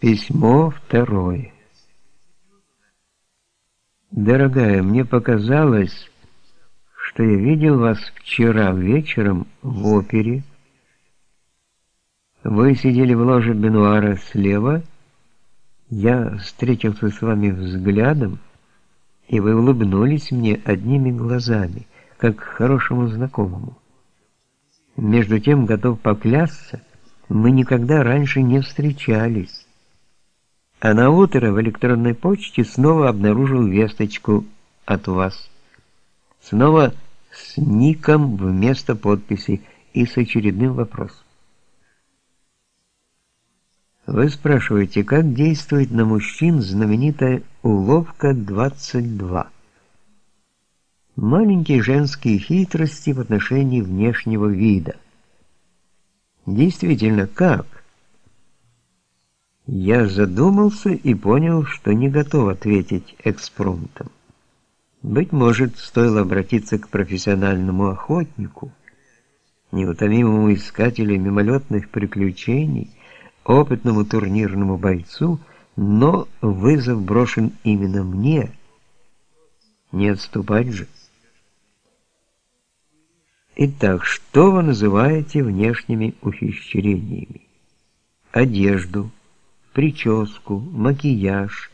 Письмо второе. Дорогая, мне показалось, что я видел вас вчера вечером в опере. Вы сидели в ложе Бенуара слева, я встретился с вами взглядом, и вы улыбнулись мне одними глазами, как хорошему знакомому. Между тем, готов поклясться, мы никогда раньше не встречались. А на утро в электронной почте снова обнаружил весточку от вас. Снова с ником вместо подписи и с очередным вопросом. Вы спрашиваете, как действует на мужчин знаменитая уловка 22? Маленькие женские хитрости в отношении внешнего вида. Действительно, как? Я задумался и понял, что не готов ответить экспромтом. Быть может, стоило обратиться к профессиональному охотнику, неутомимому искателю мимолетных приключений, опытному турнирному бойцу, но вызов брошен именно мне. Не отступать же. Итак, что вы называете внешними ухищрениями? Одежду, прическу, макияж,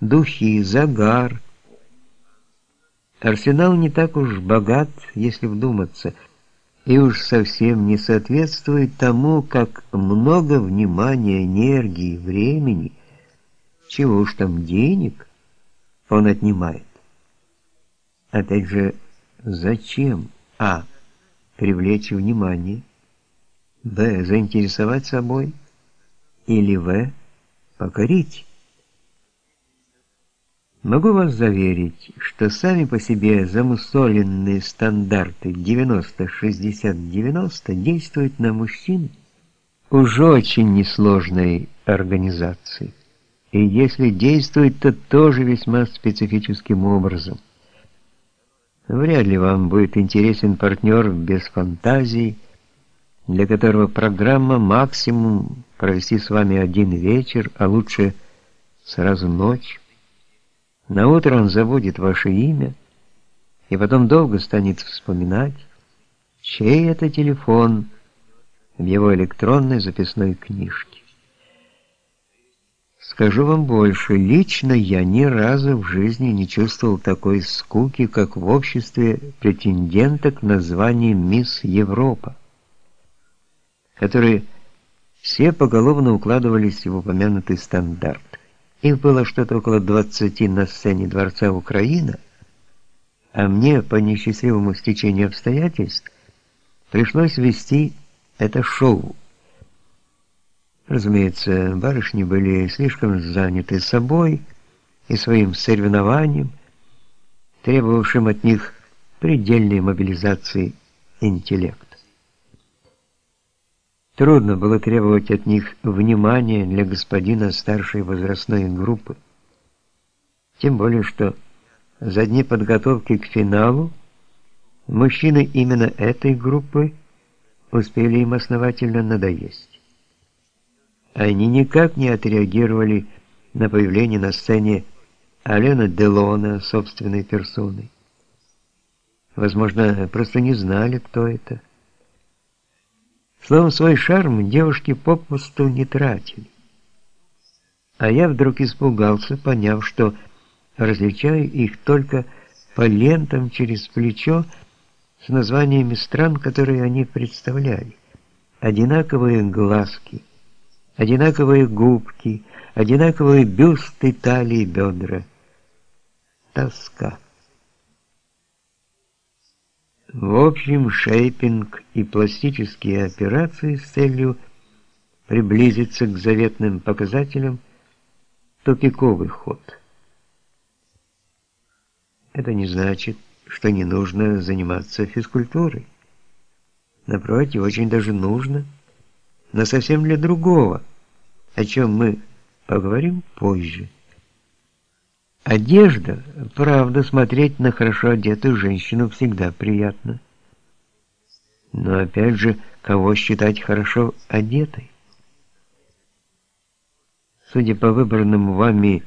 духи, загар. Арсенал не так уж богат, если вдуматься, и уж совсем не соответствует тому, как много внимания, энергии, времени, чего уж там денег, он отнимает. Опять же, зачем? А. Привлечь внимание. Б. Заинтересовать собой. Или В покорить. Могу вас заверить, что сами по себе замусоленные стандарты 90-60-90 действуют на мужчин уже очень несложной организации. И если действует, то тоже весьма специфическим образом. Вряд ли вам будет интересен партнер без фантазии, для которого программа максимум провести с вами один вечер, а лучше сразу ночь. На утро он забудет ваше имя и потом долго станет вспоминать, чей это телефон в его электронной записной книжке. Скажу вам больше, лично я ни разу в жизни не чувствовал такой скуки, как в обществе претенденток на звание «Мисс Европа» которые все поголовно укладывались в упомянутый стандарт. Их было что-то около 20 на сцене Дворца Украина, а мне по несчастливому стечению обстоятельств пришлось вести это шоу. Разумеется, барышни были слишком заняты собой и своим соревнованием, требовавшим от них предельной мобилизации интеллекта. Трудно было требовать от них внимания для господина старшей возрастной группы. Тем более, что за дни подготовки к финалу мужчины именно этой группы успели им основательно надоесть. Они никак не отреагировали на появление на сцене Алена Делона собственной персоной. Возможно, просто не знали, кто это. Словом, свой шарм девушки попусту не тратили. А я вдруг испугался, поняв, что различаю их только по лентам через плечо с названиями стран, которые они представляли. Одинаковые глазки, одинаковые губки, одинаковые бюсты, талии, бедра. Тоска. В общем, шейпинг и пластические операции с целью приблизиться к заветным показателям – тупиковый ход. Это не значит, что не нужно заниматься физкультурой. Напротив, очень даже нужно, но совсем для другого, о чем мы поговорим позже. Одежда, правда, смотреть на хорошо одетую женщину всегда приятно. Но опять же, кого считать хорошо одетой? Судя по выбранным вами